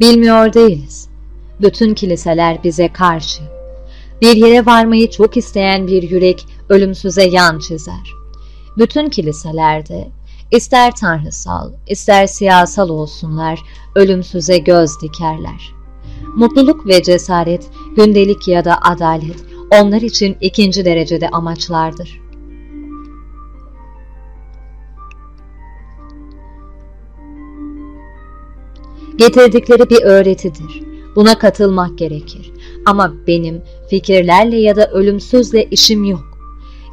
Bilmiyor değiliz. Bütün kiliseler bize karşı. Bir yere varmayı çok isteyen bir yürek ölümsüze yan çizer. Bütün kiliselerde ister tanrısal, ister siyasal olsunlar ölümsüze göz dikerler. Mutluluk ve cesaret, gündelik ya da adalet onlar için ikinci derecede amaçlardır. Getirdikleri bir öğretidir. Buna katılmak gerekir. Ama benim fikirlerle ya da ölümsüzle işim yok.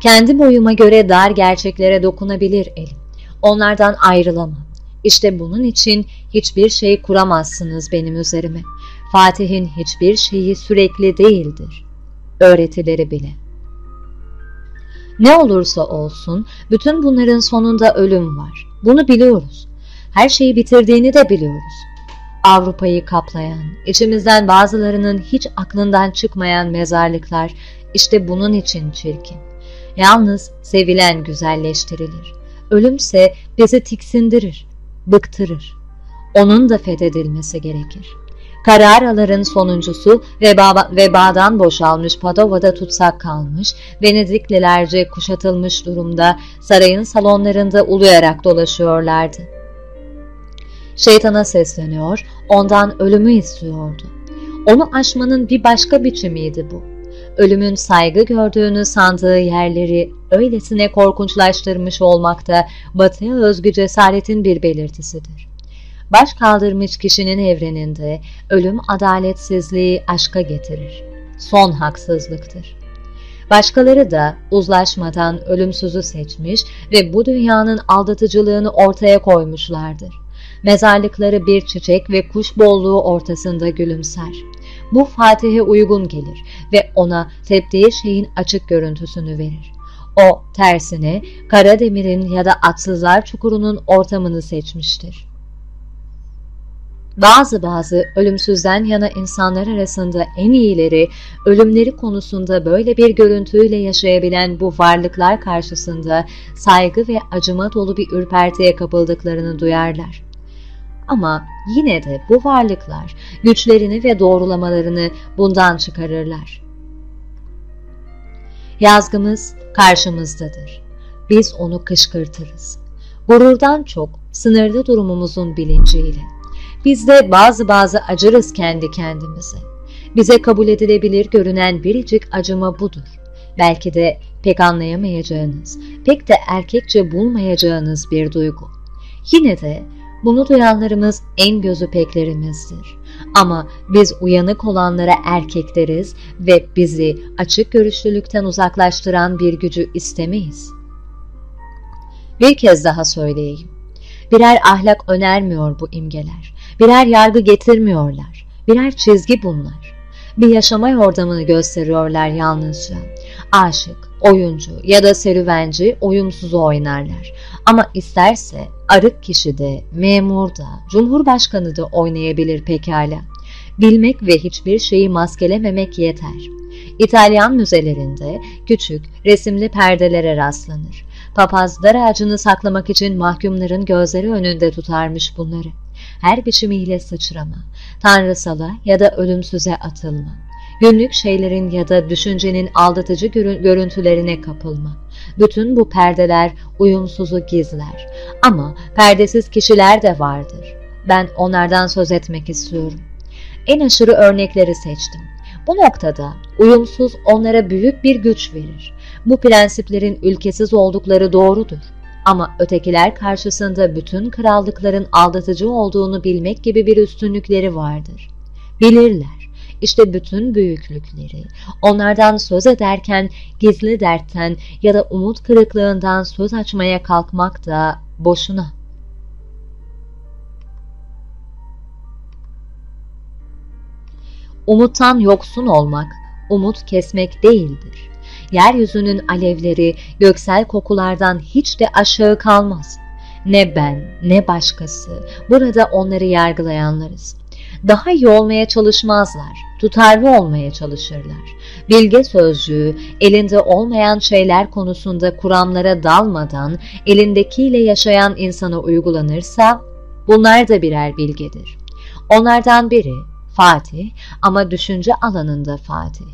Kendi boyuma göre dar gerçeklere dokunabilir elim. Onlardan ayrılamam. İşte bunun için hiçbir şey kuramazsınız benim üzerime. Fatih'in hiçbir şeyi sürekli değildir. Öğretileri bile. Ne olursa olsun bütün bunların sonunda ölüm var. Bunu biliyoruz. Her şeyi bitirdiğini de biliyoruz. Avrupa'yı kaplayan, içimizden bazılarının hiç aklından çıkmayan mezarlıklar işte bunun için çirkin. Yalnız sevilen güzelleştirilir. Ölümse bizi tiksindirir, bıktırır. Onun da fethedilmesi gerekir. Kararaların sonuncusu veba, vebadan boşalmış Padova'da tutsak kalmış, Venediklilerce kuşatılmış durumda sarayın salonlarında uluyarak dolaşıyorlardı. Şeytana sesleniyor, ondan ölümü istiyordu. Onu aşmanın bir başka biçimiydi bu. Ölümün saygı gördüğünü sandığı yerleri öylesine korkunçlaştırmış olmakta batıya özgü cesaretin bir belirtisidir. Baş kaldırmış kişinin evreninde ölüm adaletsizliği aşka getirir. Son haksızlıktır. Başkaları da uzlaşmadan ölümsüzü seçmiş ve bu dünyanın aldatıcılığını ortaya koymuşlardır. Mezarlıkları bir çiçek ve kuş bolluğu ortasında gülümser. Bu Fatih'e uygun gelir ve ona teptiği şeyin açık görüntüsünü verir. O tersine Karademir,'in ya da Atsızlar Çukuru'nun ortamını seçmiştir. Bazı bazı ölümsüzden yana insanlar arasında en iyileri ölümleri konusunda böyle bir görüntüyle yaşayabilen bu varlıklar karşısında saygı ve acıma dolu bir ürpertiye kapıldıklarını duyarlar. Ama yine de bu varlıklar güçlerini ve doğrulamalarını bundan çıkarırlar. Yazgımız karşımızdadır. Biz onu kışkırtırız. Gururdan çok sınırlı durumumuzun bilinciyle. Biz de bazı bazı acırız kendi kendimize. Bize kabul edilebilir görünen biricik acıma budur. Belki de pek anlayamayacağınız, pek de erkekçe bulmayacağınız bir duygu. Yine de bunu duyanlarımız en gözü peklerimizdir. Ama biz uyanık olanlara erkek deriz ve bizi açık görüşlülükten uzaklaştıran bir gücü istemeyiz. Bir kez daha söyleyeyim. Birer ahlak önermiyor bu imgeler. Birer yargı getirmiyorlar. Birer çizgi bunlar. Bir yaşama yordamını gösteriyorlar yalnızca. Aşık, oyuncu ya da serüvenci oyumsuzu oynarlar. Ama isterse arık kişi de, memur da, cumhurbaşkanı da oynayabilir pekala. Bilmek ve hiçbir şeyi maskelememek yeter. İtalyan müzelerinde küçük, resimli perdelere rastlanır. Papaz dar ağacını saklamak için mahkumların gözleri önünde tutarmış bunları. Her biçimiyle sıçrama, tanrısala ya da ölümsüze atılma. Günlük şeylerin ya da düşüncenin aldatıcı görüntülerine kapılma. Bütün bu perdeler uyumsuzu gizler. Ama perdesiz kişiler de vardır. Ben onlardan söz etmek istiyorum. En aşırı örnekleri seçtim. Bu noktada uyumsuz onlara büyük bir güç verir. Bu prensiplerin ülkesiz oldukları doğrudur. Ama ötekiler karşısında bütün krallıkların aldatıcı olduğunu bilmek gibi bir üstünlükleri vardır. Bilirler. İşte bütün büyüklükleri. Onlardan söz ederken gizli dertten ya da umut kırıklığından söz açmaya kalkmak da boşuna. Umuttan yoksun olmak, umut kesmek değildir. Yeryüzünün alevleri göksel kokulardan hiç de aşağı kalmaz. Ne ben ne başkası burada onları yargılayanlarız. Daha iyi olmaya çalışmazlar, tutarlı olmaya çalışırlar. Bilge sözcüğü elinde olmayan şeyler konusunda kuramlara dalmadan elindekiyle yaşayan insana uygulanırsa bunlar da birer bilgedir. Onlardan biri Fatih ama düşünce alanında Fatih.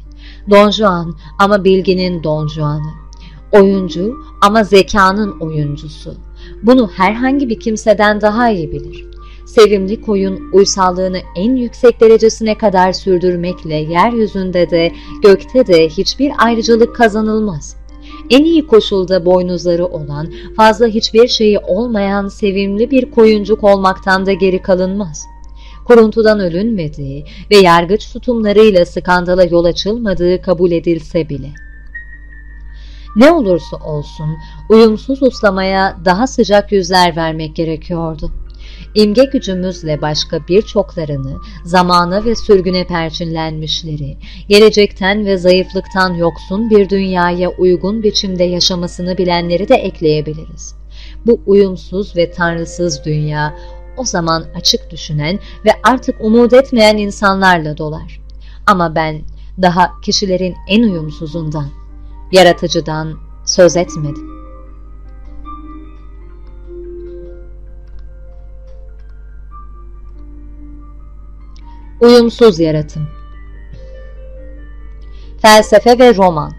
Don Juan ama bilginin Don Juan'ı. Oyuncu ama zekanın oyuncusu. Bunu herhangi bir kimseden daha iyi bilir. Sevimli koyun uysallığını en yüksek derecesine kadar sürdürmekle yeryüzünde de gökte de hiçbir ayrıcalık kazanılmaz. En iyi koşulda boynuzları olan, fazla hiçbir şeyi olmayan sevimli bir koyuncuk olmaktan da geri kalınmaz. Kuruntudan ölünmediği ve yargıç tutumlarıyla skandala yol açılmadığı kabul edilse bile. Ne olursa olsun uyumsuz uslamaya daha sıcak yüzler vermek gerekiyordu. İmge gücümüzle başka birçoklarını, zamana ve sürgüne perçinlenmişleri, gelecekten ve zayıflıktan yoksun bir dünyaya uygun biçimde yaşamasını bilenleri de ekleyebiliriz. Bu uyumsuz ve tanrısız dünya o zaman açık düşünen ve artık umut etmeyen insanlarla dolar. Ama ben daha kişilerin en uyumsuzundan, yaratıcıdan söz etmedim. Uyumsuz yaratım Felsefe ve roman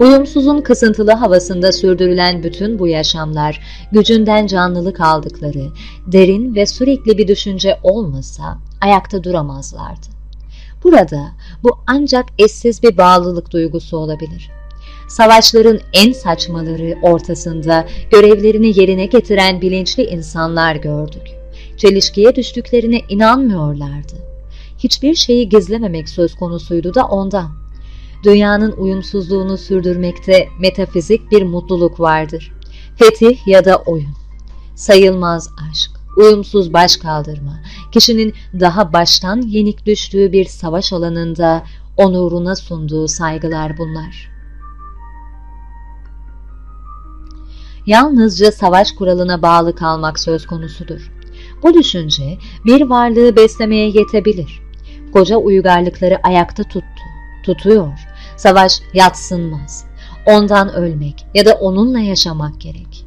Uyumsuzun kısıntılı havasında sürdürülen bütün bu yaşamlar, gücünden canlılık aldıkları, derin ve sürekli bir düşünce olmasa ayakta duramazlardı. Burada bu ancak eşsiz bir bağlılık duygusu olabilir. Savaşların en saçmaları ortasında görevlerini yerine getiren bilinçli insanlar gördük. Çelişkiye düştüklerine inanmıyorlardı. Hiçbir şeyi gizlememek söz konusuydu da ondan. Dünyanın uyumsuzluğunu sürdürmekte metafizik bir mutluluk vardır. Fetih ya da oyun. Sayılmaz aşk, uyumsuz baş kaldırma, kişinin daha baştan yenik düştüğü bir savaş alanında onuruna sunduğu saygılar bunlar. Yalnızca savaş kuralına bağlı kalmak söz konusudur. Bu düşünce bir varlığı beslemeye yetebilir. Koca uygarlıkları ayakta tuttu, tutuyor. Savaş yatsınmaz. Ondan ölmek ya da onunla yaşamak gerek.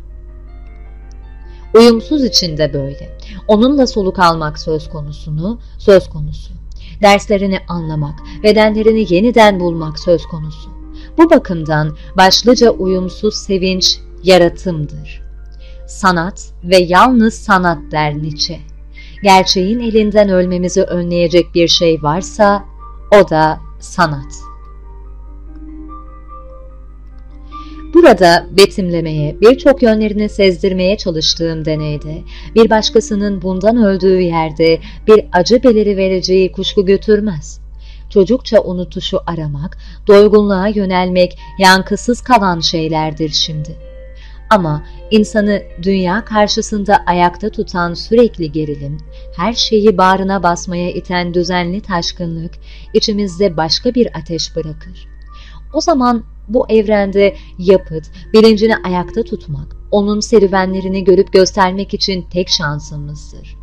Uyumsuz içinde böyle. Onunla soluk almak söz konusunu, söz konusu. Derslerini anlamak, bedenlerini yeniden bulmak söz konusu. Bu bakımdan başlıca uyumsuz sevinç yaratımdır sanat ve yalnız sanat der Nietzsche. Gerçeğin elinden ölmemizi önleyecek bir şey varsa o da sanat. Burada betimlemeye, birçok yönlerini sezdirmeye çalıştığım deneyde, bir başkasının bundan öldüğü yerde bir acı beliri vereceği kuşku götürmez. Çocukça unutuşu aramak, doygunluğa yönelmek yankısız kalan şeylerdir şimdi.'' Ama insanı dünya karşısında ayakta tutan sürekli gerilim, her şeyi bağrına basmaya iten düzenli taşkınlık içimizde başka bir ateş bırakır. O zaman bu evrende yapıt, bilincini ayakta tutmak, onun serüvenlerini görüp göstermek için tek şansımızdır.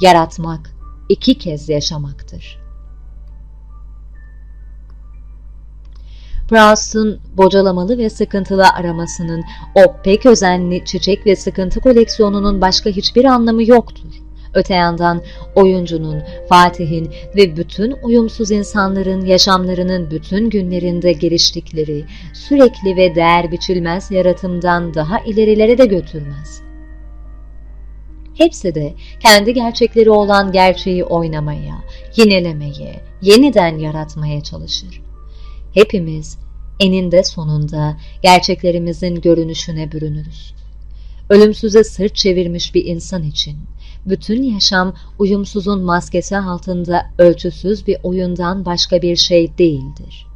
Yaratmak, iki kez yaşamaktır.'' Proust'un bocalamalı ve sıkıntılı aramasının o pek özenli çiçek ve sıkıntı koleksiyonunun başka hiçbir anlamı yoktur. Öte yandan oyuncunun, Fatih'in ve bütün uyumsuz insanların yaşamlarının bütün günlerinde geliştikleri sürekli ve değer biçilmez yaratımdan daha ilerilere de götürmez. Hepsi de kendi gerçekleri olan gerçeği oynamaya, yinelemeye, yeniden yaratmaya çalışır hepimiz eninde sonunda gerçeklerimizin görünüşüne bürünürüz. Ölümsüze sırt çevirmiş bir insan için bütün yaşam uyumsuzun maskesi altında ölçüsüz bir oyundan başka bir şey değildir.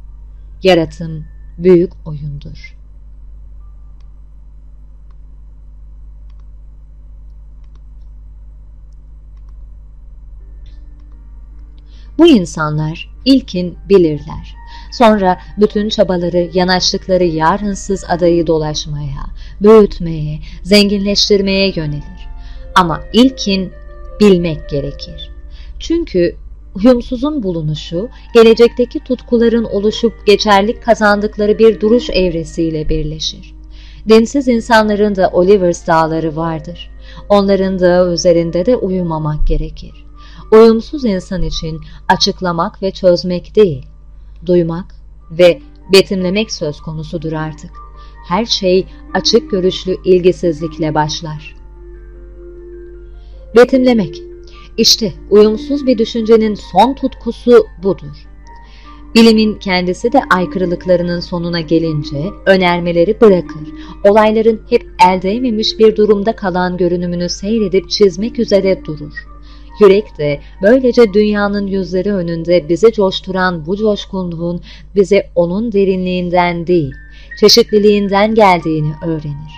Yaratım büyük oyundur. Bu insanlar ilkin bilirler. Sonra bütün çabaları, yanaştıkları yarınsız adayı dolaşmaya, büyütmeye, zenginleştirmeye yönelir. Ama ilkin bilmek gerekir. Çünkü uyumsuzun bulunuşu, gelecekteki tutkuların oluşup geçerlik kazandıkları bir duruş evresiyle birleşir. Densiz insanların da Olivers dağları vardır. onların da üzerinde de uyumamak gerekir. Uyumsuz insan için açıklamak ve çözmek değil, duymak ve betimlemek söz konusudur artık. Her şey açık görüşlü ilgisizlikle başlar. Betimlemek İşte uyumsuz bir düşüncenin son tutkusu budur. Bilimin kendisi de aykırılıklarının sonuna gelince önermeleri bırakır. Olayların hep eldeymemiş bir durumda kalan görünümünü seyredip çizmek üzere durur. Yürek de böylece dünyanın yüzleri önünde bizi coşturan bu coşkunluğun bize onun derinliğinden değil, çeşitliliğinden geldiğini öğrenir.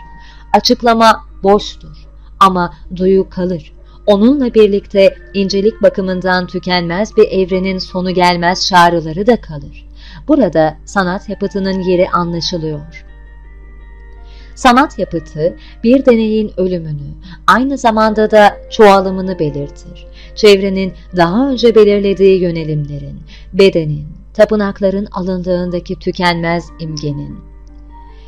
Açıklama boştur ama duyu kalır. Onunla birlikte incelik bakımından tükenmez bir evrenin sonu gelmez çağrıları da kalır. Burada sanat yapıtının yeri anlaşılıyor. Sanat yapıtı bir deneyin ölümünü, aynı zamanda da çoğalımını belirtir. Çevrenin daha önce belirlediği yönelimlerin, bedenin, tapınakların alındığındaki tükenmez imgenin,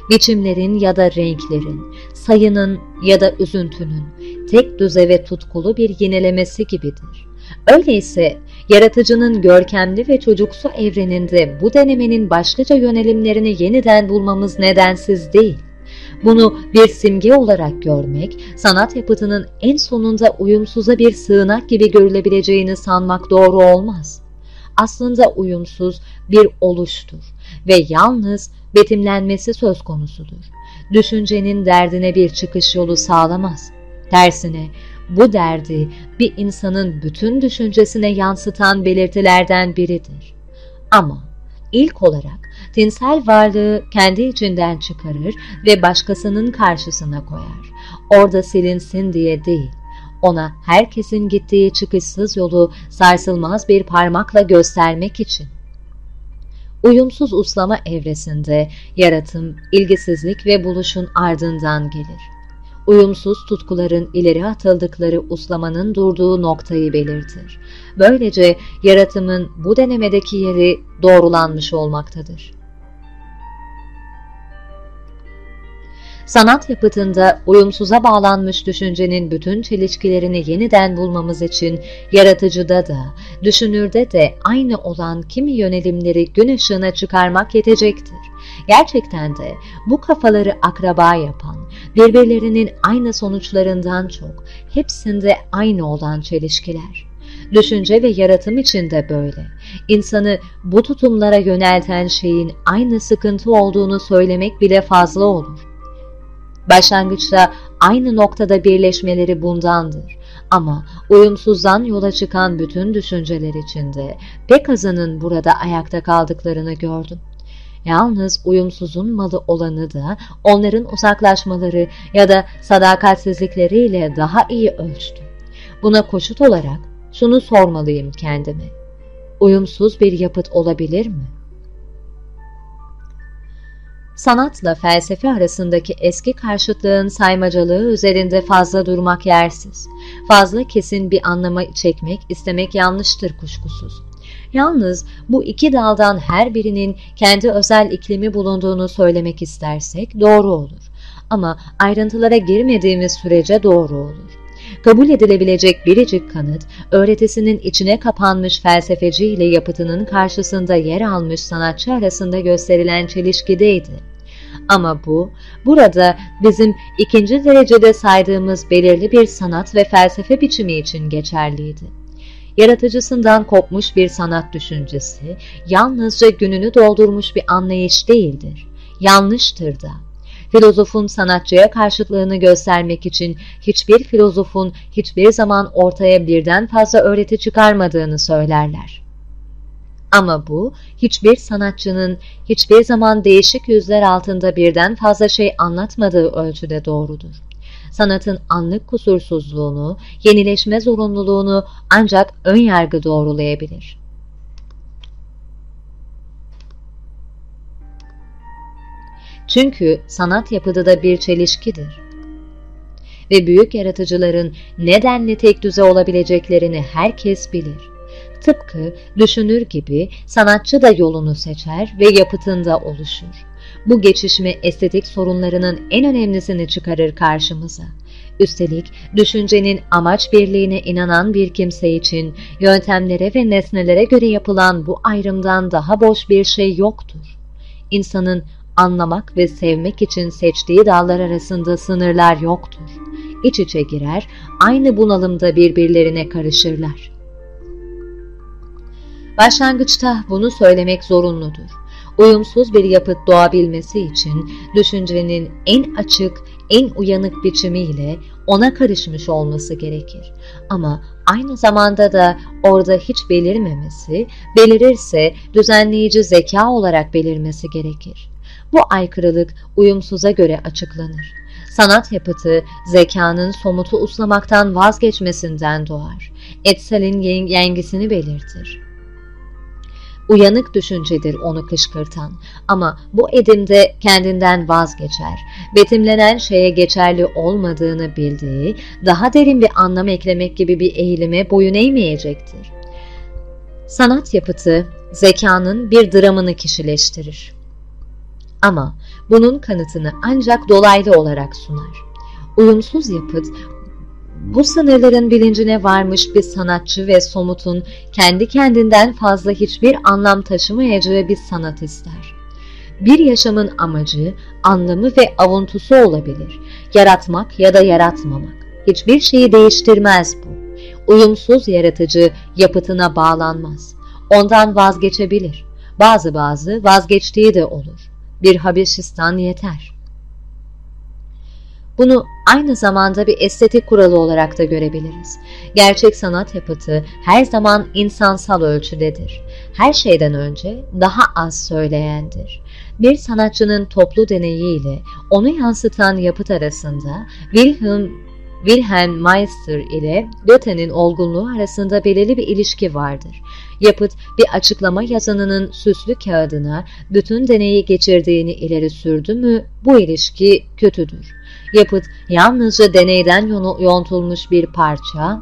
biçimlerin ya da renklerin, sayının ya da üzüntünün tek düze ve tutkulu bir yinelemesi gibidir. Öyleyse yaratıcının görkemli ve çocuksu evreninde bu denemenin başlıca yönelimlerini yeniden bulmamız nedensiz değil. Bunu bir simge olarak görmek, sanat yapıtının en sonunda uyumsuza bir sığınak gibi görülebileceğini sanmak doğru olmaz. Aslında uyumsuz bir oluştur ve yalnız betimlenmesi söz konusudur. Düşüncenin derdine bir çıkış yolu sağlamaz. Tersine bu derdi bir insanın bütün düşüncesine yansıtan belirtilerden biridir. Ama ilk olarak tinsel varlığı kendi içinden çıkarır ve başkasının karşısına koyar. Orada silinsin diye değil, ona herkesin gittiği çıkışsız yolu sarsılmaz bir parmakla göstermek için. Uyumsuz uslama evresinde yaratım, ilgisizlik ve buluşun ardından gelir. Uyumsuz tutkuların ileri atıldıkları uslamanın durduğu noktayı belirtir. Böylece yaratımın bu denemedeki yeri doğrulanmış olmaktadır. Sanat yapıtında uyumsuza bağlanmış düşüncenin bütün çelişkilerini yeniden bulmamız için yaratıcıda da, düşünürde de aynı olan kimi yönelimleri gün ışığına çıkarmak yetecektir. Gerçekten de bu kafaları akraba yapan, birbirlerinin aynı sonuçlarından çok, hepsinde aynı olan çelişkiler. Düşünce ve yaratım için de böyle. İnsanı bu tutumlara yönelten şeyin aynı sıkıntı olduğunu söylemek bile fazla olur. Başlangıçta aynı noktada birleşmeleri bundandır. Ama uyumsuzdan yola çıkan bütün düşünceler içinde pek azının burada ayakta kaldıklarını gördüm. Yalnız uyumsuzun malı olanı da onların uzaklaşmaları ya da sadakatsizlikleriyle daha iyi ölçtü. Buna koşut olarak şunu sormalıyım kendime. Uyumsuz bir yapıt olabilir mi? sanatla felsefe arasındaki eski karşıtlığın saymacalığı üzerinde fazla durmak yersiz. Fazla kesin bir anlama çekmek istemek yanlıştır kuşkusuz. Yalnız bu iki daldan her birinin kendi özel iklimi bulunduğunu söylemek istersek doğru olur. Ama ayrıntılara girmediğimiz sürece doğru olur. Kabul edilebilecek biricik kanıt, öğretisinin içine kapanmış felsefeci ile yapıtının karşısında yer almış sanatçı arasında gösterilen çelişkideydi. Ama bu, burada bizim ikinci derecede saydığımız belirli bir sanat ve felsefe biçimi için geçerliydi. Yaratıcısından kopmuş bir sanat düşüncesi, yalnızca gününü doldurmuş bir anlayış değildir. Yanlıştır da. Filozofun sanatçıya karşıtlığını göstermek için hiçbir filozofun hiçbir zaman ortaya birden fazla öğreti çıkarmadığını söylerler. Ama bu hiçbir sanatçının hiçbir zaman değişik yüzler altında birden fazla şey anlatmadığı ölçüde doğrudur. Sanatın anlık kusursuzluğunu, yenileşme zorunluluğunu ancak ön yargı doğrulayabilir. Çünkü sanat yapıda da bir çelişkidir. Ve büyük yaratıcıların nedenli tek düze olabileceklerini herkes bilir. Tıpkı düşünür gibi sanatçı da yolunu seçer ve yapıtında oluşur. Bu geçişme estetik sorunlarının en önemlisini çıkarır karşımıza. Üstelik düşüncenin amaç birliğine inanan bir kimse için yöntemlere ve nesnelere göre yapılan bu ayrımdan daha boş bir şey yoktur. İnsanın anlamak ve sevmek için seçtiği dallar arasında sınırlar yoktur. İç içe girer, aynı bunalımda birbirlerine karışırlar. Başlangıçta bunu söylemek zorunludur. Uyumsuz bir yapıt doğabilmesi için düşüncenin en açık, en uyanık biçimiyle ona karışmış olması gerekir. Ama aynı zamanda da orada hiç belirmemesi, belirirse düzenleyici zeka olarak belirmesi gerekir. Bu aykırılık uyumsuza göre açıklanır. Sanat yapıtı zekanın somutu uslamaktan vazgeçmesinden doğar. Etsel'in yengisini belirtir. Uyanık düşüncedir onu kışkırtan ama bu edimde kendinden vazgeçer. Betimlenen şeye geçerli olmadığını bildiği, daha derin bir anlam eklemek gibi bir eğilime boyun eğmeyecektir. Sanat yapıtı zekanın bir dramını kişileştirir. Ama bunun kanıtını ancak dolaylı olarak sunar. Uyumsuz yapıt bu sınırların bilincine varmış bir sanatçı ve somutun kendi kendinden fazla hiçbir anlam taşımayacağı bir sanat ister. Bir yaşamın amacı, anlamı ve avuntusu olabilir. Yaratmak ya da yaratmamak. Hiçbir şeyi değiştirmez bu. Uyumsuz yaratıcı yapıtına bağlanmaz. Ondan vazgeçebilir. Bazı bazı vazgeçtiği de olur. Bir Habeşistan yeter. Bunu aynı zamanda bir estetik kuralı olarak da görebiliriz. Gerçek sanat yapıtı her zaman insansal ölçüdedir. Her şeyden önce daha az söyleyendir. Bir sanatçının toplu deneyiyle onu yansıtan yapıt arasında Wilhelm Wilhelm Meister ile Goethe'nin olgunluğu arasında belirli bir ilişki vardır. Yapıt bir açıklama yazanının süslü kağıdına bütün deneyi geçirdiğini ileri sürdü mü bu ilişki kötüdür. Yapıt yalnızca deneyden yontulmuş bir parça,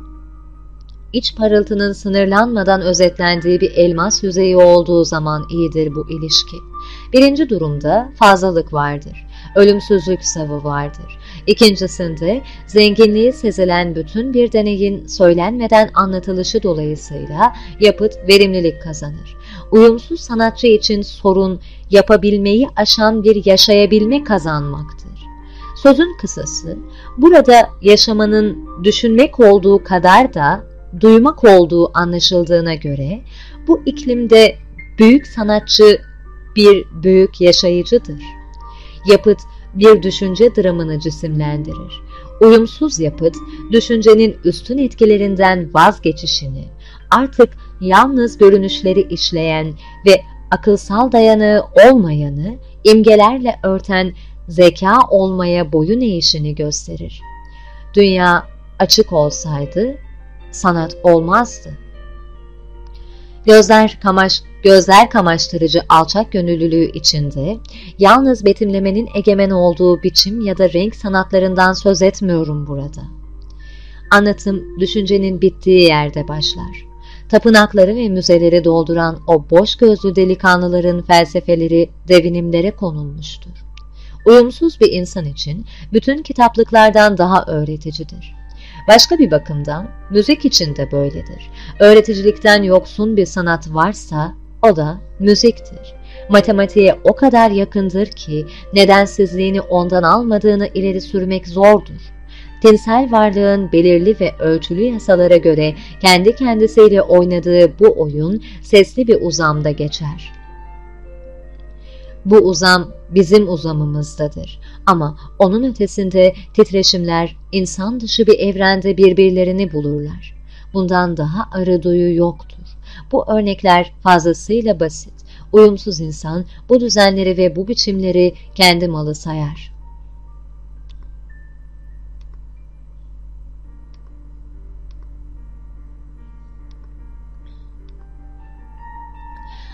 iç parıltının sınırlanmadan özetlendiği bir elmas yüzeyi olduğu zaman iyidir bu ilişki. Birinci durumda fazlalık vardır, ölümsüzlük savı vardır. İkincisinde zenginliği sezilen bütün bir deneyin söylenmeden anlatılışı dolayısıyla yapıt verimlilik kazanır. Uyumsuz sanatçı için sorun yapabilmeyi aşan bir yaşayabilme kazanmaktır. Sözün kısası, burada yaşamanın düşünmek olduğu kadar da duymak olduğu anlaşıldığına göre bu iklimde büyük sanatçı bir büyük yaşayıcıdır. Yapıt bir düşünce dramını cisimlendirir. Uyumsuz yapıt, düşüncenin üstün etkilerinden vazgeçişini, artık yalnız görünüşleri işleyen ve akılsal dayanığı olmayanı imgelerle örten zeka olmaya boyun eğişini gösterir. Dünya açık olsaydı sanat olmazdı. Gözler kamaş, gözler kamaştırıcı alçak gönüllülüğü içinde yalnız betimlemenin egemen olduğu biçim ya da renk sanatlarından söz etmiyorum burada. Anlatım düşüncenin bittiği yerde başlar. Tapınakları ve müzeleri dolduran o boş gözlü delikanlıların felsefeleri devinimlere konulmuştur uyumsuz bir insan için bütün kitaplıklardan daha öğreticidir. Başka bir bakımdan müzik için de böyledir. Öğreticilikten yoksun bir sanat varsa o da müziktir. Matematiğe o kadar yakındır ki nedensizliğini ondan almadığını ileri sürmek zordur. Tinsel varlığın belirli ve ölçülü yasalara göre kendi kendisiyle oynadığı bu oyun sesli bir uzamda geçer. Bu uzam bizim uzamımızdadır. Ama onun ötesinde titreşimler insan dışı bir evrende birbirlerini bulurlar. Bundan daha arı duyu yoktur. Bu örnekler fazlasıyla basit. Uyumsuz insan bu düzenleri ve bu biçimleri kendi malı sayar.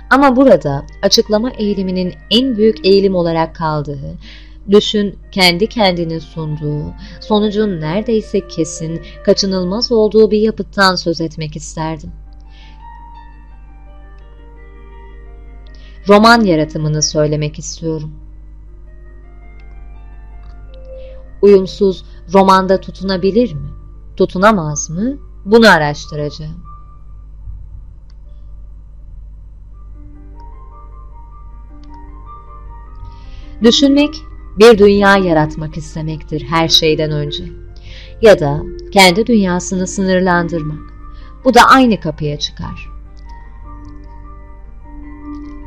Ama burada açıklama eğiliminin en büyük eğilim olarak kaldığı, düşün kendi kendini sunduğu, sonucun neredeyse kesin, kaçınılmaz olduğu bir yapıttan söz etmek isterdim. Roman yaratımını söylemek istiyorum. uyumsuz romanda tutunabilir mi? Tutunamaz mı? Bunu araştıracağım. Düşünmek bir dünya yaratmak istemektir her şeyden önce. Ya da kendi dünyasını sınırlandırmak. Bu da aynı kapıya çıkar.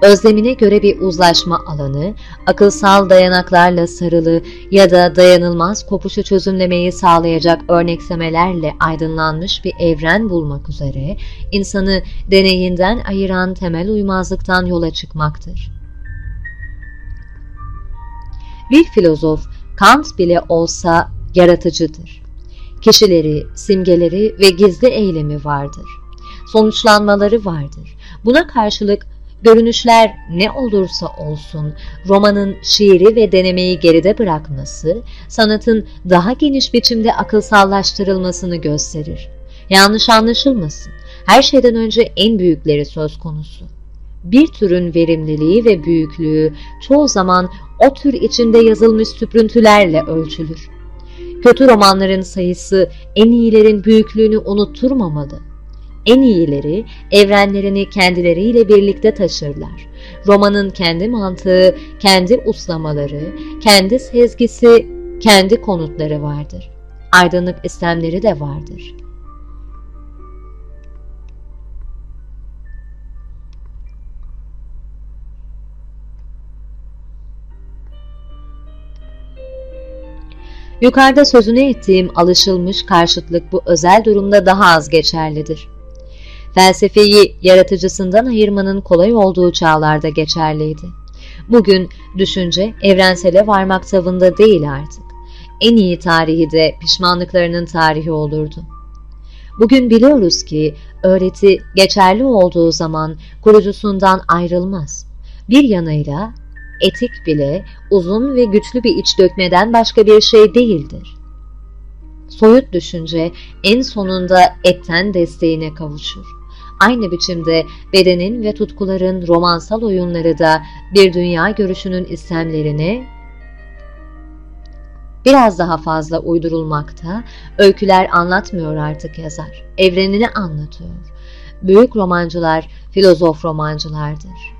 Özlemine göre bir uzlaşma alanı, akılsal dayanaklarla sarılı ya da dayanılmaz kopuşu çözümlemeyi sağlayacak örneksemelerle aydınlanmış bir evren bulmak üzere insanı deneyinden ayıran temel uymazlıktan yola çıkmaktır. Bir filozof Kant bile olsa yaratıcıdır. Kişileri, simgeleri ve gizli eylemi vardır. Sonuçlanmaları vardır. Buna karşılık görünüşler ne olursa olsun romanın şiiri ve denemeyi geride bırakması, sanatın daha geniş biçimde akılsallaştırılmasını gösterir. Yanlış anlaşılmasın, her şeyden önce en büyükleri söz konusu. Bir türün verimliliği ve büyüklüğü çoğu zaman o tür içinde yazılmış süprüntülerle ölçülür. Kötü romanların sayısı en iyilerin büyüklüğünü unutturmamalı. En iyileri evrenlerini kendileriyle birlikte taşırlar. Romanın kendi mantığı, kendi uslamaları, kendi sezgisi, kendi konutları vardır. Aydınlık istemleri de vardır. Yukarıda sözünü ettiğim alışılmış karşıtlık bu özel durumda daha az geçerlidir. Felsefeyi yaratıcısından ayırmanın kolay olduğu çağlarda geçerliydi. Bugün düşünce evrensele varmak tavında değil artık. En iyi tarihi de pişmanlıklarının tarihi olurdu. Bugün biliyoruz ki öğreti geçerli olduğu zaman kurucusundan ayrılmaz. Bir yanıyla etik bile uzun ve güçlü bir iç dökmeden başka bir şey değildir. Soyut düşünce en sonunda etten desteğine kavuşur. Aynı biçimde bedenin ve tutkuların romansal oyunları da bir dünya görüşünün istemlerine biraz daha fazla uydurulmakta, öyküler anlatmıyor artık yazar, evrenini anlatıyor. Büyük romancılar filozof romancılardır.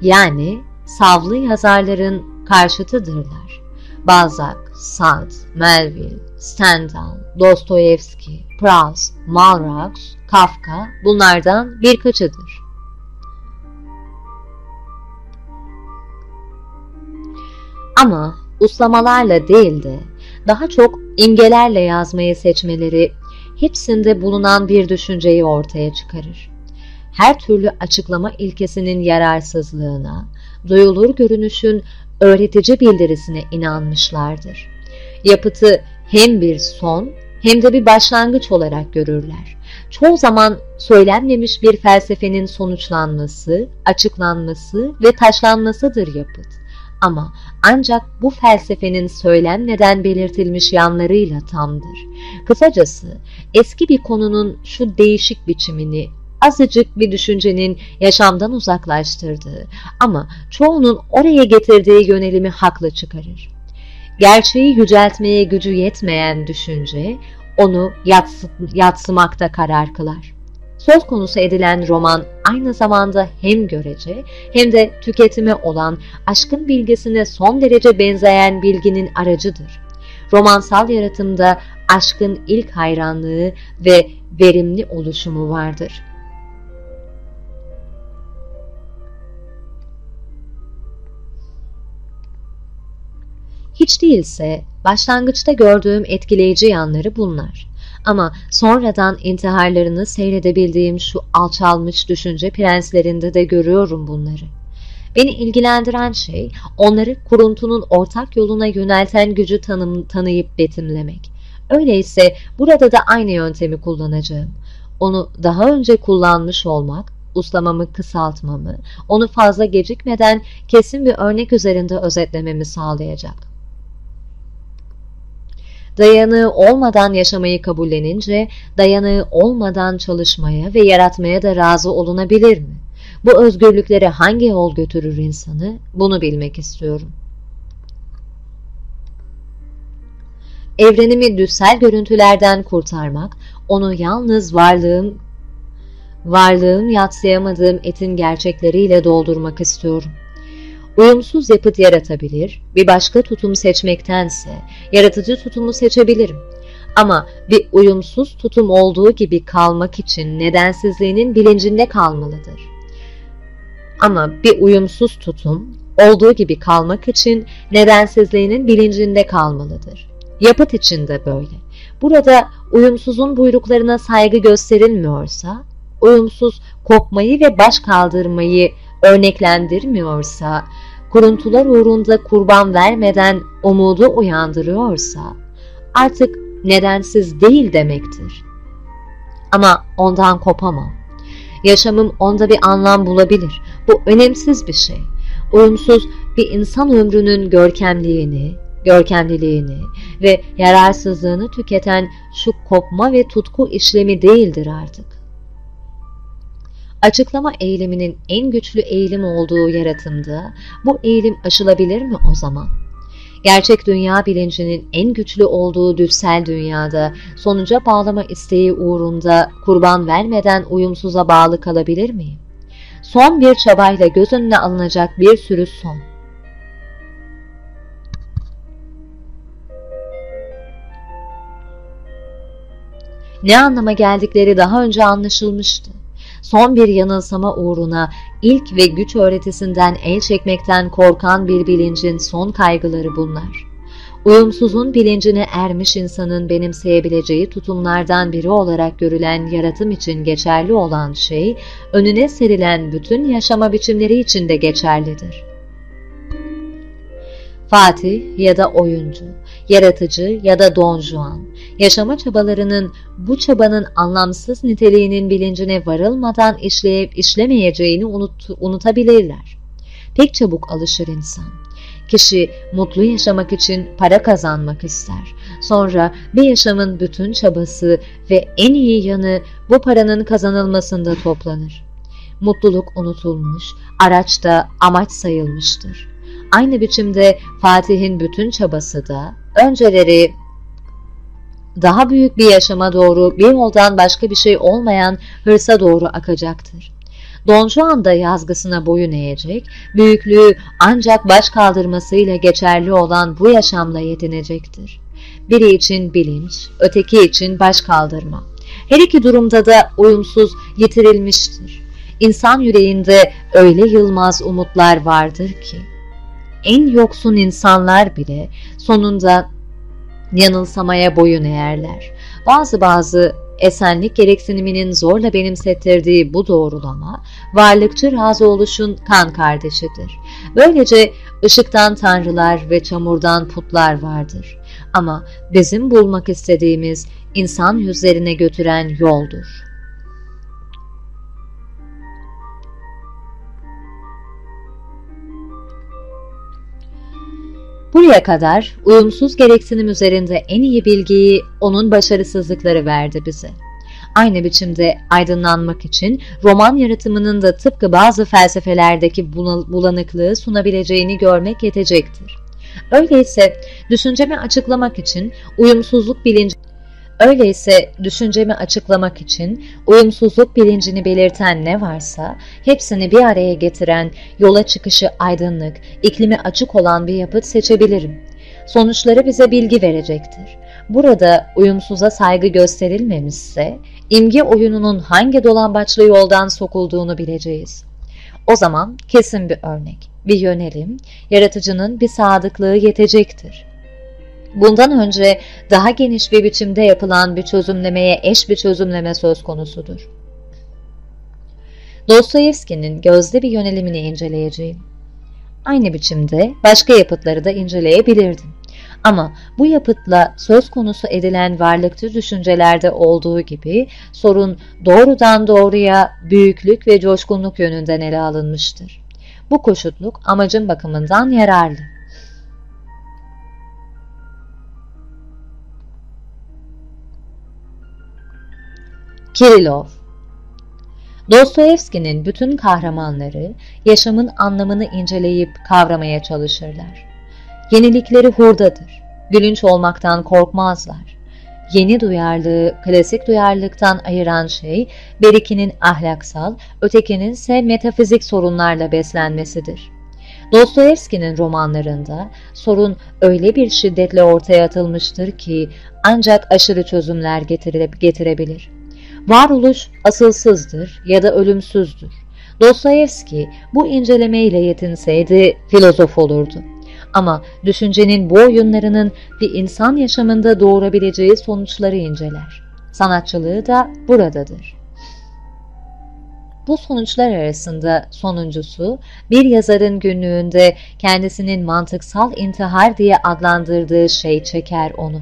Yani savlı yazarların karşıtıdırlar. Balzac, Sade, Melville, Stendhal, Dostoyevski, Proust, Malraux, Kafka bunlardan birkaçıdır. Ama uslamalarla değil de daha çok imgelerle yazmayı seçmeleri hepsinde bulunan bir düşünceyi ortaya çıkarır. Her türlü açıklama ilkesinin yararsızlığına, duyulur görünüşün öğretici bildirisine inanmışlardır. Yapıtı hem bir son hem de bir başlangıç olarak görürler. Çoğu zaman söylenmemiş bir felsefenin sonuçlanması, açıklanması ve taşlanmasıdır yapıt. Ama ancak bu felsefenin söylenmeden belirtilmiş yanlarıyla tamdır. Kısacası eski bir konunun şu değişik biçimini azıcık bir düşüncenin yaşamdan uzaklaştırdığı ama çoğunun oraya getirdiği yönelimi haklı çıkarır. Gerçeği yüceltmeye gücü yetmeyen düşünce onu yatsı, yatsımakta karar kılar. Söz konusu edilen roman aynı zamanda hem görece hem de tüketime olan aşkın bilgisine son derece benzeyen bilginin aracıdır. Romansal yaratımda aşkın ilk hayranlığı ve verimli oluşumu vardır. Hiç değilse başlangıçta gördüğüm etkileyici yanları bunlar. Ama sonradan intiharlarını seyredebildiğim şu alçalmış düşünce prenslerinde de görüyorum bunları. Beni ilgilendiren şey onları kuruntunun ortak yoluna yönelten gücü tanım, tanıyıp betimlemek. Öyleyse burada da aynı yöntemi kullanacağım. Onu daha önce kullanmış olmak, uslamamı kısaltmamı, onu fazla gecikmeden kesin bir örnek üzerinde özetlememi sağlayacak. Dayanığı olmadan yaşamayı kabullenince dayanığı olmadan çalışmaya ve yaratmaya da razı olunabilir mi? Bu özgürlüklere hangi yol götürür insanı? Bunu bilmek istiyorum. evrenimi düssel görüntülerden kurtarmak, onu yalnız varlığım varlığım yatsıyamadığım etin gerçekleriyle doldurmak istiyorum. Uyumsuz yapıt yaratabilir, bir başka tutum seçmektense yaratıcı tutumu seçebilirim. Ama bir uyumsuz tutum olduğu gibi kalmak için nedensizliğinin bilincinde kalmalıdır. Ama bir uyumsuz tutum olduğu gibi kalmak için nedensizliğinin bilincinde kalmalıdır. Yapıt için de böyle. Burada uyumsuzun buyruklarına saygı gösterilmiyorsa, uyumsuz kopmayı ve baş kaldırmayı örneklendirmiyorsa, kuruntular uğrunda kurban vermeden umudu uyandırıyorsa, artık nedensiz değil demektir. Ama ondan kopamam. Yaşamım onda bir anlam bulabilir. Bu önemsiz bir şey. Uyumsuz bir insan ömrünün görkemliğini, görkemliliğini ve yararsızlığını tüketen şu kopma ve tutku işlemi değildir artık. Açıklama eğiliminin en güçlü eğilim olduğu yaratımda bu eğilim aşılabilir mi o zaman? Gerçek dünya bilincinin en güçlü olduğu düssel dünyada sonuca bağlama isteği uğrunda kurban vermeden uyumsuza bağlı kalabilir miyim? Son bir çabayla göz önüne alınacak bir sürü son. Ne anlama geldikleri daha önce anlaşılmıştı. Son bir yanılsama uğruna ilk ve güç öğretisinden el çekmekten korkan bir bilincin son kaygıları bunlar. Uyumsuzun bilincine ermiş insanın benimseyebileceği tutumlardan biri olarak görülen yaratım için geçerli olan şey, önüne serilen bütün yaşama biçimleri için de geçerlidir. Fatih ya da oyuncu, yaratıcı ya da Don Juan, yaşama çabalarının bu çabanın anlamsız niteliğinin bilincine varılmadan işleyip işlemeyeceğini unut, unutabilirler. Pek çabuk alışır insan. Kişi mutlu yaşamak için para kazanmak ister. Sonra bir yaşamın bütün çabası ve en iyi yanı bu paranın kazanılmasında toplanır. Mutluluk unutulmuş, araç da amaç sayılmıştır. Aynı biçimde Fatih'in bütün çabası da önceleri daha büyük bir yaşama doğru bir yoldan başka bir şey olmayan hırsa doğru akacaktır. Don Juan da yazgısına boyun eğecek, büyüklüğü ancak baş kaldırmasıyla geçerli olan bu yaşamla yetinecektir. Biri için bilinç, öteki için baş kaldırma. Her iki durumda da uyumsuz yitirilmiştir. İnsan yüreğinde öyle yılmaz umutlar vardır ki, en yoksun insanlar bile sonunda yanılsamaya boyun eğerler. Bazı bazı esenlik gereksiniminin zorla benimsettirdiği bu doğrulama, varlıkçı razı oluşun kan kardeşidir. Böylece ışıktan tanrılar ve çamurdan putlar vardır. Ama bizim bulmak istediğimiz insan yüzlerine götüren yoldur. Buraya kadar uyumsuz gereksinim üzerinde en iyi bilgiyi onun başarısızlıkları verdi bize. Aynı biçimde aydınlanmak için roman yaratımının da tıpkı bazı felsefelerdeki bulanıklığı sunabileceğini görmek yetecektir. Öyleyse düşüncemi açıklamak için uyumsuzluk bilinci Öyleyse düşüncemi açıklamak için uyumsuzluk bilincini belirten ne varsa hepsini bir araya getiren, yola çıkışı aydınlık, iklimi açık olan bir yapıt seçebilirim. Sonuçları bize bilgi verecektir. Burada uyumsuza saygı gösterilmemişse, imge oyununun hangi dolambaçlı yoldan sokulduğunu bileceğiz. O zaman kesin bir örnek, bir yönelim, yaratıcının bir sadıklığı yetecektir. Bundan önce daha geniş bir biçimde yapılan bir çözümlemeye eş bir çözümleme söz konusudur. Dostoyevski'nin gözde bir yönelimini inceleyeceğim. Aynı biçimde başka yapıtları da inceleyebilirdim. Ama bu yapıtla söz konusu edilen varlıkçı düşüncelerde olduğu gibi sorun doğrudan doğruya büyüklük ve coşkunluk yönünden ele alınmıştır. Bu koşutluk amacın bakımından yararlı. Kirilov Dostoyevski'nin bütün kahramanları yaşamın anlamını inceleyip kavramaya çalışırlar. Yenilikleri hurdadır. gülünç olmaktan korkmazlar. Yeni duyarlılığı klasik duyarlılıktan ayıran şey, berikinin ahlaksal, ötekinin ise metafizik sorunlarla beslenmesidir. Dostoyevski'nin romanlarında sorun öyle bir şiddetle ortaya atılmıştır ki ancak aşırı çözümler getire getirebilir. Varoluş asılsızdır ya da ölümsüzdür. Dostoyevski bu incelemeyle yetinseydi filozof olurdu. Ama düşüncenin bu oyunlarının bir insan yaşamında doğurabileceği sonuçları inceler. Sanatçılığı da buradadır. Bu sonuçlar arasında sonuncusu bir yazarın günlüğünde kendisinin mantıksal intihar diye adlandırdığı şey çeker onu.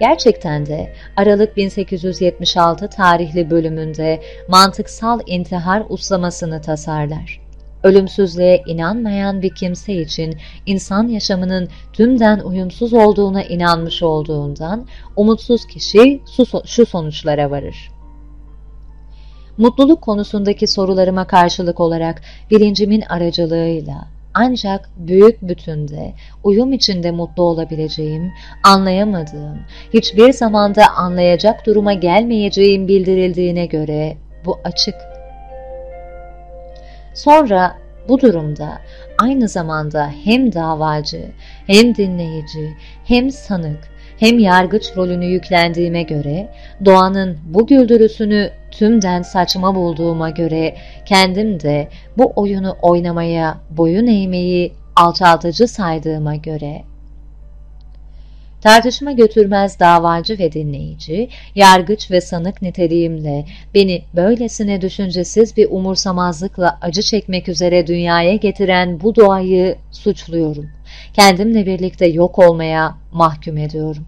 Gerçekten de Aralık 1876 tarihli bölümünde mantıksal intihar uslamasını tasarlar. Ölümsüzlüğe inanmayan bir kimse için insan yaşamının tümden uyumsuz olduğuna inanmış olduğundan umutsuz kişi şu sonuçlara varır. Mutluluk konusundaki sorularıma karşılık olarak bilincimin aracılığıyla ancak büyük bütünde, uyum içinde mutlu olabileceğim, anlayamadığım, hiçbir zamanda anlayacak duruma gelmeyeceğim bildirildiğine göre bu açık. Sonra bu durumda aynı zamanda hem davacı, hem dinleyici, hem sanık, hem yargıç rolünü yüklendiğime göre, doğanın bu güldürüsünü tümden saçma bulduğuma göre, kendim de bu oyunu oynamaya boyun eğmeyi alçaltıcı saydığıma göre, tartışma götürmez davacı ve dinleyici, yargıç ve sanık niteliğimle beni böylesine düşüncesiz bir umursamazlıkla acı çekmek üzere dünyaya getiren bu doğayı suçluyorum. Kendimle birlikte yok olmaya mahkum ediyorum.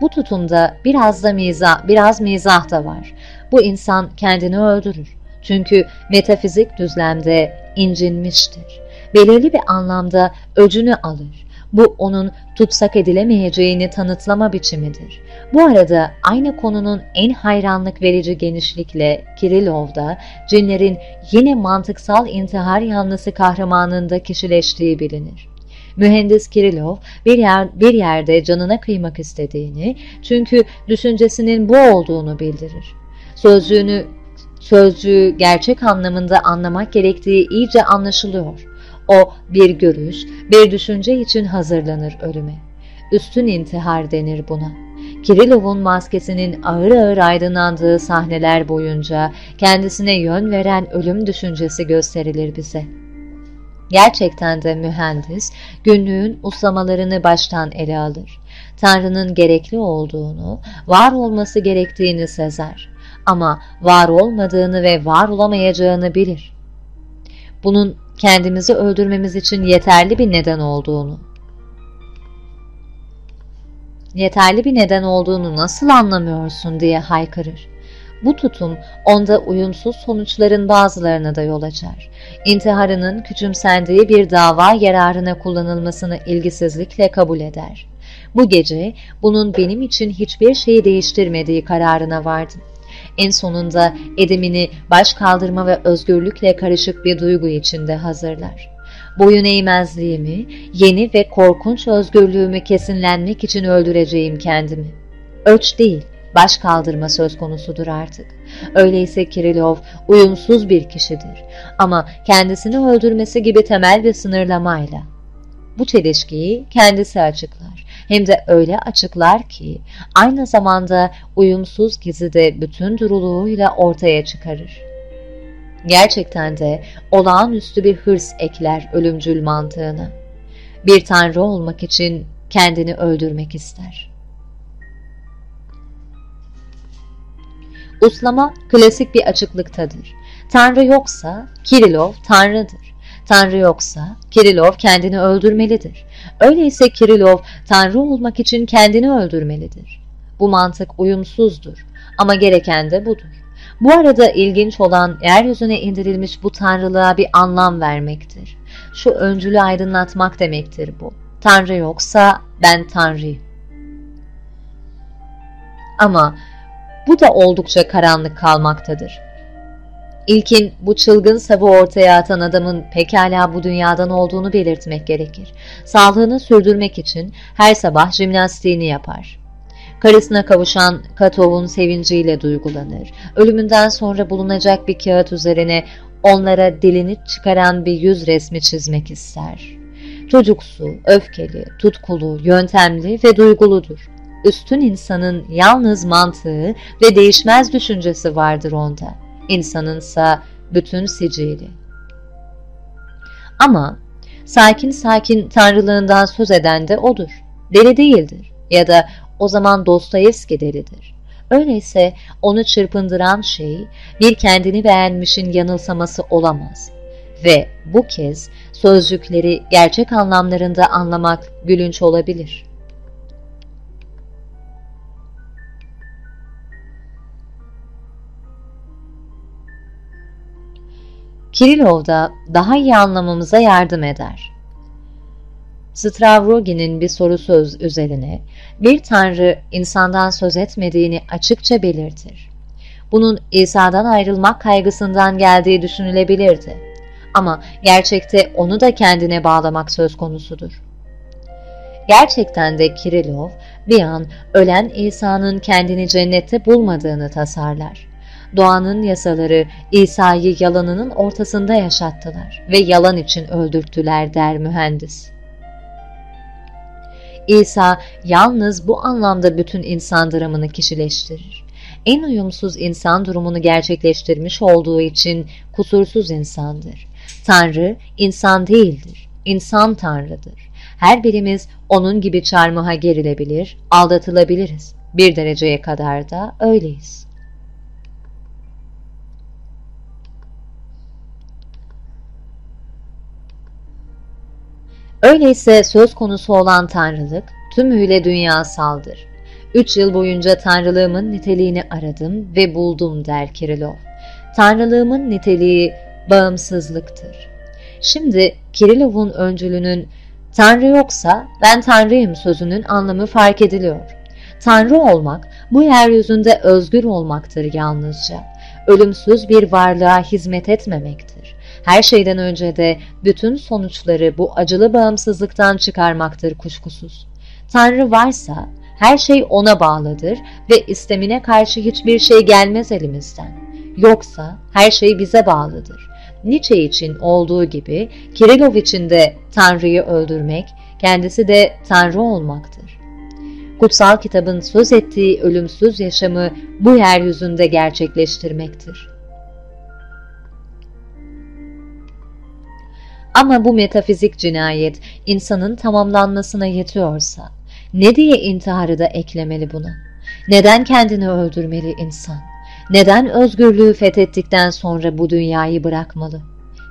Bu tutumda biraz da mizah, biraz mizah da var. Bu insan kendini öldürür. Çünkü metafizik düzlemde incinmiştir. Belirli bir anlamda öcünü alır. Bu onun tutsak edilemeyeceğini tanıtlama biçimidir. Bu arada aynı konunun en hayranlık verici genişlikle Kirilov'da cinlerin yine mantıksal intihar yanlısı kahramanında kişileştiği bilinir. Mühendis Kirilov bir, yer, bir yerde canına kıymak istediğini çünkü düşüncesinin bu olduğunu bildirir. Sözcüğünü sözcüğü gerçek anlamında anlamak gerektiği iyice anlaşılıyor. O bir görüş, bir düşünce için hazırlanır ölüme. Üstün intihar denir buna. Kirilov'un maskesinin ağır ağır aydınlandığı sahneler boyunca kendisine yön veren ölüm düşüncesi gösterilir bize. Gerçekten de mühendis günlüğün uslamalarını baştan ele alır. Tanrı'nın gerekli olduğunu, var olması gerektiğini sezer ama var olmadığını ve var olamayacağını bilir. Bunun kendimizi öldürmemiz için yeterli bir neden olduğunu, yeterli bir neden olduğunu nasıl anlamıyorsun diye haykırır. Bu tutum onda uyumsuz sonuçların bazılarına da yol açar. İntiharının küçümsendiği bir dava yararına kullanılmasını ilgisizlikle kabul eder. Bu gece bunun benim için hiçbir şeyi değiştirmediği kararına vardım. En sonunda edimini baş kaldırma ve özgürlükle karışık bir duygu içinde hazırlar. Boyun eğmezliğimi, yeni ve korkunç özgürlüğümü kesinlenmek için öldüreceğim kendimi. Ölç değil, baş kaldırma söz konusudur artık. Öyleyse Kirilov uyumsuz bir kişidir ama kendisini öldürmesi gibi temel bir sınırlamayla. Bu çelişkiyi kendisi açıklar hem de öyle açıklar ki aynı zamanda uyumsuz gizi de bütün duruluğuyla ortaya çıkarır. Gerçekten de olağanüstü bir hırs ekler ölümcül mantığına. Bir tanrı olmak için kendini öldürmek ister. Uslama klasik bir açıklıktadır. Tanrı yoksa Kirilov Tanrı'dır. Tanrı yoksa Kirilov kendini öldürmelidir. Öyleyse Kirilov Tanrı olmak için kendini öldürmelidir. Bu mantık uyumsuzdur ama gereken de budur. Bu arada ilginç olan yeryüzüne indirilmiş bu tanrılığa bir anlam vermektir. Şu öncülü aydınlatmak demektir bu. Tanrı yoksa ben Tanrıyım. Ama bu da oldukça karanlık kalmaktadır. İlkin bu çılgın savı ortaya atan adamın pekala bu dünyadan olduğunu belirtmek gerekir. Sağlığını sürdürmek için her sabah jimnastiğini yapar. Karısına kavuşan Katov'un sevinciyle duygulanır. Ölümünden sonra bulunacak bir kağıt üzerine onlara dilini çıkaran bir yüz resmi çizmek ister. Çocuksu, öfkeli, tutkulu, yöntemli ve duyguludur. Üstün insanın yalnız mantığı ve değişmez düşüncesi vardır onda. İnsanınsa bütün sicili. Ama sakin sakin tanrılığından söz eden de odur. Deli değildir ya da o zaman Dostoyevski delidir. Öyleyse onu çırpındıran şey bir kendini beğenmişin yanılsaması olamaz. Ve bu kez sözcükleri gerçek anlamlarında anlamak gülünç olabilir. Kirilov da daha iyi anlamamıza yardım eder. Stavrogi'nin bir sorusu üzerine bir tanrı insandan söz etmediğini açıkça belirtir. Bunun İsa'dan ayrılmak kaygısından geldiği düşünülebilirdi. Ama gerçekte onu da kendine bağlamak söz konusudur. Gerçekten de Kirilov bir an ölen İsa'nın kendini cennette bulmadığını tasarlar. Doğanın yasaları İsa'yı yalanının ortasında yaşattılar ve yalan için öldürttüler der mühendis. İsa yalnız bu anlamda bütün insan dramını kişileştirir. En uyumsuz insan durumunu gerçekleştirmiş olduğu için kusursuz insandır. Tanrı insan değildir, insan Tanrı'dır. Her birimiz onun gibi çarmıha gerilebilir, aldatılabiliriz. Bir dereceye kadar da öyleyiz. Öyleyse söz konusu olan tanrılık tümüyle dünyasaldır. Üç yıl boyunca tanrılığımın niteliğini aradım ve buldum der Kirilov. Tanrılığımın niteliği bağımsızlıktır. Şimdi Kirilov'un öncülünün Tanrı yoksa ben Tanrıyım sözünün anlamı fark ediliyor. Tanrı olmak bu yeryüzünde özgür olmaktır yalnızca. Ölümsüz bir varlığa hizmet etmemektir. Her şeyden önce de bütün sonuçları bu acılı bağımsızlıktan çıkarmaktır kuşkusuz. Tanrı varsa her şey ona bağlıdır ve istemine karşı hiçbir şey gelmez elimizden. Yoksa her şey bize bağlıdır. Nietzsche için olduğu gibi Kirillov için de Tanrı'yı öldürmek, kendisi de Tanrı olmaktır. Kutsal kitabın söz ettiği ölümsüz yaşamı bu yeryüzünde gerçekleştirmektir. Ama bu metafizik cinayet insanın tamamlanmasına yetiyorsa, ne diye intiharı da eklemeli buna? Neden kendini öldürmeli insan? Neden özgürlüğü fethettikten sonra bu dünyayı bırakmalı?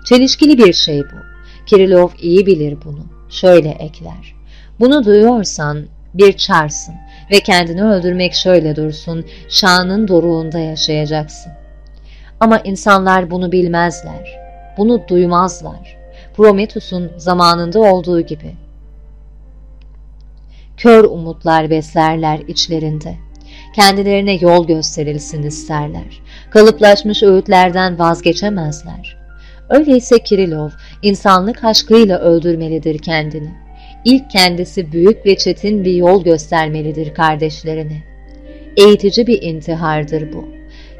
Çelişkili bir şey bu. Kirilov iyi bilir bunu. Şöyle ekler. Bunu duyuyorsan bir çarsın ve kendini öldürmek şöyle dursun, şanın doruğunda yaşayacaksın. Ama insanlar bunu bilmezler, bunu duymazlar. Prometheus'un zamanında olduğu gibi. Kör umutlar beslerler içlerinde. Kendilerine yol gösterilsin isterler. Kalıplaşmış öğütlerden vazgeçemezler. Öyleyse Kirilov, insanlık aşkıyla öldürmelidir kendini. İlk kendisi büyük ve çetin bir yol göstermelidir kardeşlerine. Eğitici bir intihardır bu.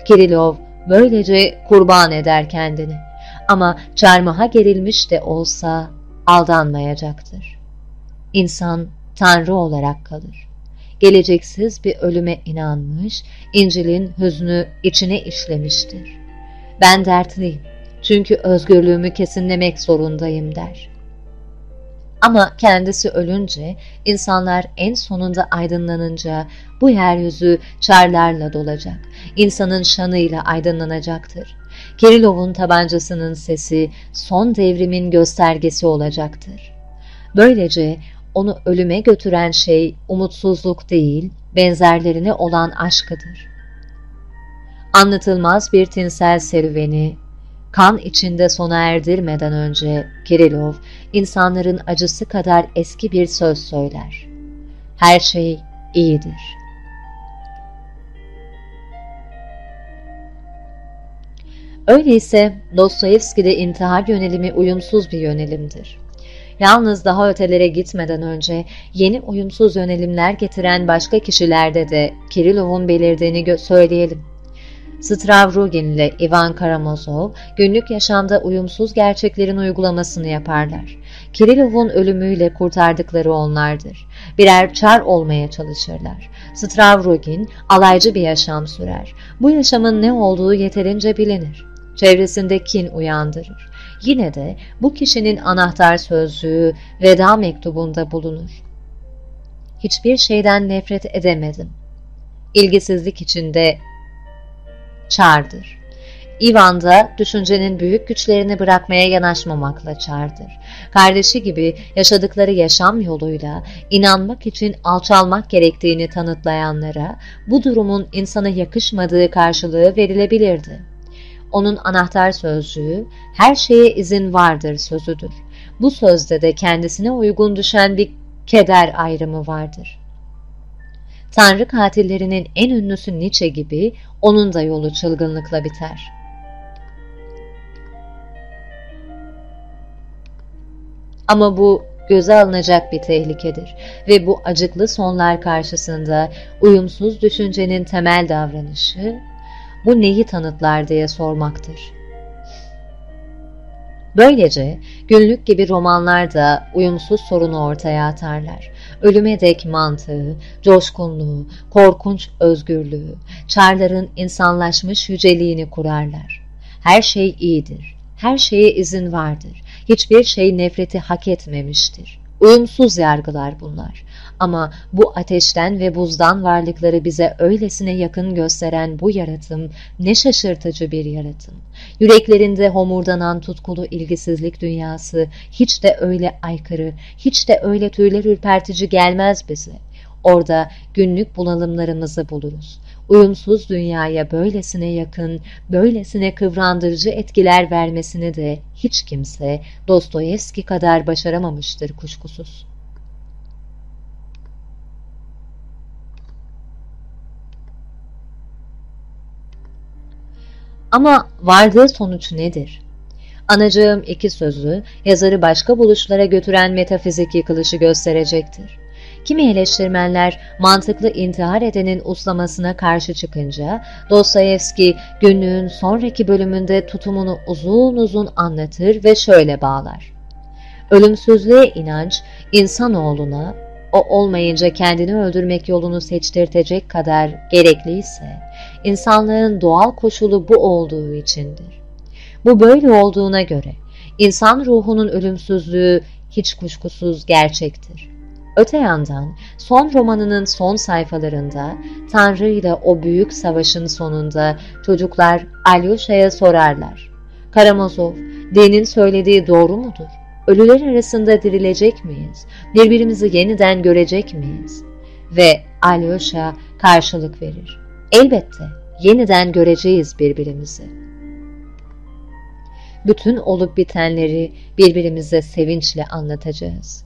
Kirilov böylece kurban eder kendini. Ama çarmıha gerilmiş de olsa aldanmayacaktır. İnsan Tanrı olarak kalır. Geleceksiz bir ölüme inanmış, İncil'in hüznü içine işlemiştir. Ben dertliyim çünkü özgürlüğümü kesinlemek zorundayım der. Ama kendisi ölünce, insanlar en sonunda aydınlanınca bu yeryüzü çarlarla dolacak, insanın şanıyla aydınlanacaktır. Kirilov'un tabancasının sesi son devrimin göstergesi olacaktır. Böylece onu ölüme götüren şey umutsuzluk değil, benzerlerine olan aşkıdır. Anlatılmaz bir tinsel serüveni, kan içinde sona erdirmeden önce Kirilov, insanların acısı kadar eski bir söz söyler. Her şey iyidir. Öyleyse Dostoyevski'de intihar yönelimi uyumsuz bir yönelimdir. Yalnız daha ötelere gitmeden önce yeni uyumsuz yönelimler getiren başka kişilerde de Kirillov'un belirdiğini söyleyelim. Stravrogin ile Ivan Karamazov günlük yaşamda uyumsuz gerçeklerin uygulamasını yaparlar. Kirillov'un ölümüyle kurtardıkları onlardır. Birer çar olmaya çalışırlar. Stravrogin alaycı bir yaşam sürer. Bu yaşamın ne olduğu yeterince bilinir. Çevresinde kin uyandırır. Yine de bu kişinin anahtar sözlüğü veda mektubunda bulunur. Hiçbir şeyden nefret edemedim. İlgisizlik içinde çardır. Ivan da düşüncenin büyük güçlerini bırakmaya yanaşmamakla çardır. Kardeşi gibi yaşadıkları yaşam yoluyla inanmak için alçalmak gerektiğini tanıtlayanlara bu durumun insana yakışmadığı karşılığı verilebilirdi. Onun anahtar sözcüğü her şeye izin vardır sözüdür. Bu sözde de kendisine uygun düşen bir keder ayrımı vardır. Tanrı katillerinin en ünlüsü Nietzsche gibi onun da yolu çılgınlıkla biter. Ama bu göze alınacak bir tehlikedir ve bu acıklı sonlar karşısında uyumsuz düşüncenin temel davranışı bu neyi tanıtlar diye sormaktır. Böylece günlük gibi romanlar da uyumsuz sorunu ortaya atarlar. Ölüme dek mantığı, coşkunluğu, korkunç özgürlüğü, çarların insanlaşmış yüceliğini kurarlar. Her şey iyidir, her şeye izin vardır, hiçbir şey nefreti hak etmemiştir. Uyumsuz yargılar bunlar. Ama bu ateşten ve buzdan varlıkları bize öylesine yakın gösteren bu yaratım ne şaşırtıcı bir yaratım. Yüreklerinde homurdanan tutkulu ilgisizlik dünyası hiç de öyle aykırı, hiç de öyle tüyler ürpertici gelmez bize. Orada günlük bunalımlarımızı buluruz. Uyumsuz dünyaya böylesine yakın, böylesine kıvrandırıcı etkiler vermesini de hiç kimse Dostoyevski kadar başaramamıştır kuşkusuz. Ama vardığı sonuç nedir? Anacığım iki sözü yazarı başka buluşlara götüren metafizik yıkılışı gösterecektir. Kimi eleştirmenler mantıklı intihar edenin uslamasına karşı çıkınca Dostoyevski günlüğün sonraki bölümünde tutumunu uzun uzun anlatır ve şöyle bağlar. Ölümsüzlüğe inanç insanoğluna o olmayınca kendini öldürmek yolunu seçtirtecek kadar gerekliyse insanlığın doğal koşulu bu olduğu içindir. Bu böyle olduğuna göre insan ruhunun ölümsüzlüğü hiç kuşkusuz gerçektir. Öte yandan son romanının son sayfalarında Tanrı ile o büyük savaşın sonunda çocuklar Alyosha'ya sorarlar. Karamazov, dinin söylediği doğru mudur? Ölüler arasında dirilecek miyiz? Birbirimizi yeniden görecek miyiz? Ve Alyosha karşılık verir. Elbette yeniden göreceğiz birbirimizi. Bütün olup bitenleri birbirimize sevinçle anlatacağız.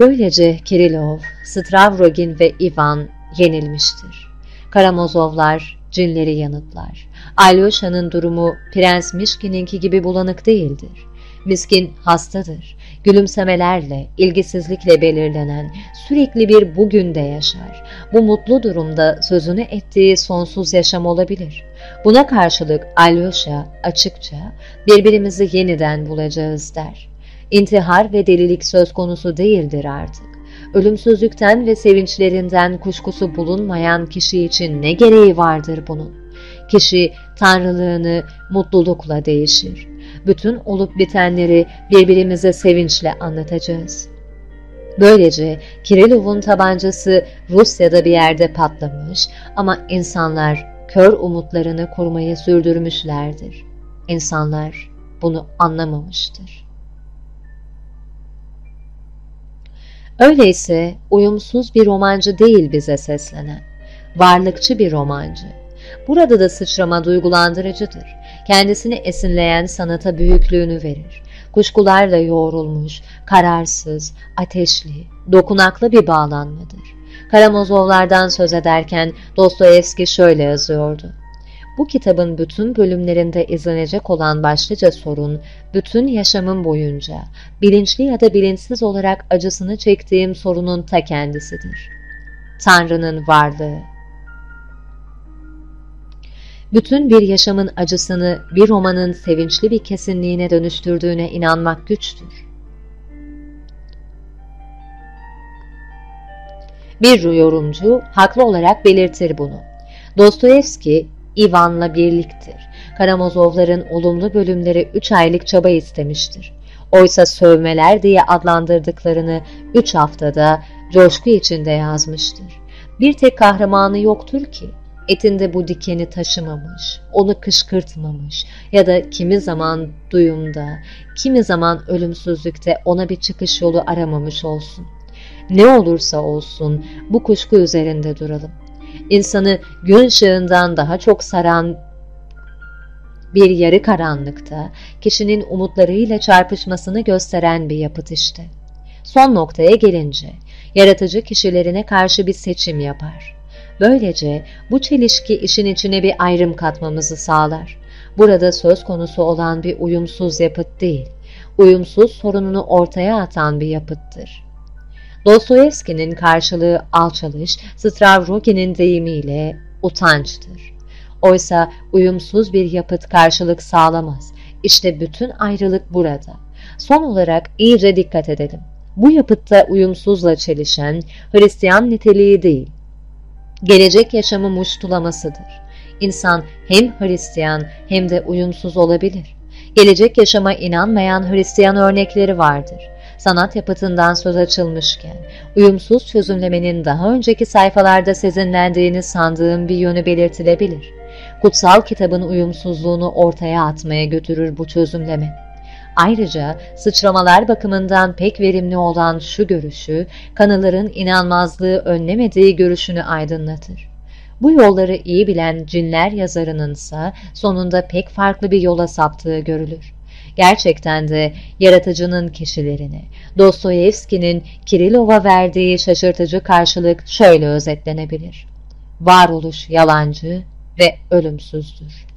Böylece Kirillov, Stravrogin ve Ivan yenilmiştir. Karamazovlar cinleri yanıtlar. Alyosha'nın durumu Prens Mişkin'inki gibi bulanık değildir. Miskin hastadır. Gülümsemelerle, ilgisizlikle belirlenen sürekli bir bugünde yaşar. Bu mutlu durumda sözünü ettiği sonsuz yaşam olabilir. Buna karşılık Alyosha açıkça birbirimizi yeniden bulacağız der. İntihar ve delilik söz konusu değildir artık. Ölümsüzlükten ve sevinçlerinden kuşkusu bulunmayan kişi için ne gereği vardır bunun? Kişi tanrılığını mutlulukla değişir. Bütün olup bitenleri birbirimize sevinçle anlatacağız. Böylece Kirillov'un tabancası Rusya'da bir yerde patlamış ama insanlar kör umutlarını kurmayı sürdürmüşlerdir. İnsanlar bunu anlamamıştır. Öyleyse uyumsuz bir romancı değil bize seslenen, varlıkçı bir romancı. Burada da sıçrama duygulandırıcıdır. Kendisini esinleyen sanata büyüklüğünü verir. Kuşkularla yoğrulmuş, kararsız, ateşli, dokunaklı bir bağlanmadır. Karamazovlardan söz ederken Dostoyevski şöyle yazıyordu. bu kitabın bütün bölümlerinde izlenecek olan başlıca sorun, bütün yaşamım boyunca bilinçli ya da bilinçsiz olarak acısını çektiğim sorunun ta kendisidir. Tanrı'nın varlığı. Bütün bir yaşamın acısını bir romanın sevinçli bir kesinliğine dönüştürdüğüne inanmak güçtür. Bir yorumcu haklı olarak belirtir bunu. Dostoyevski, Ivan'la birliktir. Karamazovların olumlu bölümleri 3 aylık çaba istemiştir. Oysa sövmeler diye adlandırdıklarını 3 haftada coşku içinde yazmıştır. Bir tek kahramanı yoktur ki etinde bu dikeni taşımamış, onu kışkırtmamış ya da kimi zaman duyumda, kimi zaman ölümsüzlükte ona bir çıkış yolu aramamış olsun. Ne olursa olsun bu kuşku üzerinde duralım. İnsanı gün ışığından daha çok saran bir yarı karanlıkta kişinin umutlarıyla çarpışmasını gösteren bir yapıt işte. Son noktaya gelince yaratıcı kişilerine karşı bir seçim yapar. Böylece bu çelişki işin içine bir ayrım katmamızı sağlar. Burada söz konusu olan bir uyumsuz yapıt değil, uyumsuz sorununu ortaya atan bir yapıttır. Dostoyevski'nin karşılığı alçalış, Stravrogin'in deyimiyle utançtır. Oysa uyumsuz bir yapıt karşılık sağlamaz. İşte bütün ayrılık burada. Son olarak iyice dikkat edelim. Bu yapıtta uyumsuzla çelişen Hristiyan niteliği değil, gelecek yaşamı muştulamasıdır. İnsan hem Hristiyan hem de uyumsuz olabilir. Gelecek yaşama inanmayan Hristiyan örnekleri vardır sanat yapıtından söz açılmışken, uyumsuz çözümlemenin daha önceki sayfalarda sezinlendiğini sandığım bir yönü belirtilebilir. Kutsal kitabın uyumsuzluğunu ortaya atmaya götürür bu çözümleme. Ayrıca sıçramalar bakımından pek verimli olan şu görüşü, kanıların inanmazlığı önlemediği görüşünü aydınlatır. Bu yolları iyi bilen cinler yazarının ise sonunda pek farklı bir yola saptığı görülür. Gerçekten de yaratıcının kişilerini, Dostoyevski'nin Kirilov'a verdiği şaşırtıcı karşılık şöyle özetlenebilir. Varoluş yalancı ve ölümsüzdür.